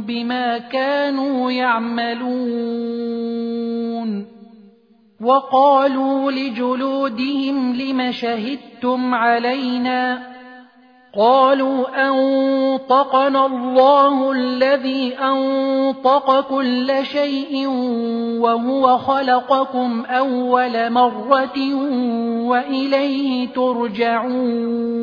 بما كانوا يعملون وقالوا لجلودهم لم شهدتم علينا قالوا أنطقنا الله الذي أنطق كل شيء وهو خلقكم أول مرة وإليه ترجعون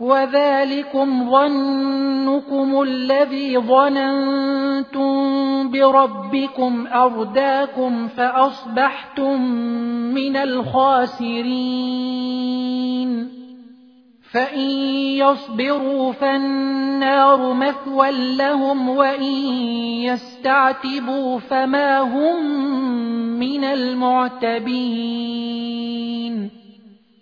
وذلكم ظنكم الذي ظننتم بربكم أرداكم فأصبحتم من الخاسرين فإن يصبروا فالنار مثوى لهم وإن يستعتبوا فما هم من المعتبين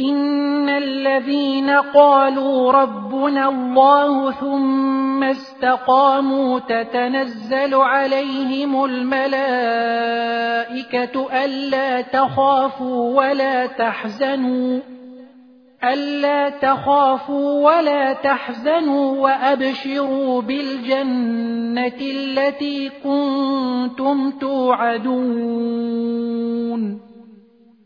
إن الذين قالوا ربنا الله ثم استقاموا تتنزل عليهم الملائكة ألا تخافوا ولا تحزنوا ألا تخافوا ولا تحزنوا وأبشروا بالجنة التي كنتم توعدون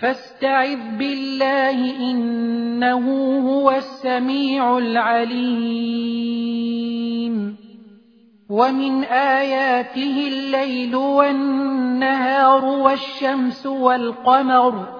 فاستعذ بالله إنه هو السميع العليم. ومن آياته الليل والنهار والشمس والقمر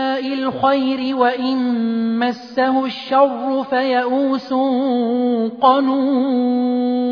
الخير وإن مسه الشر فيئوس قنوط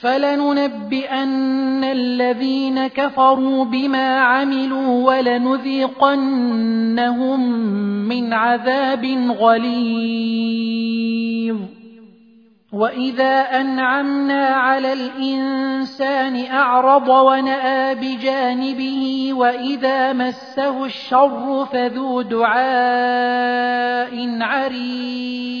فلننبئن الذين كفروا بما عملوا ولنذيقنهم من عذاب غليظ. وإذا أنعمنا على الإنسان أعرض ونأى بجانبه وإذا مسه الشر فذو دعاء عريض.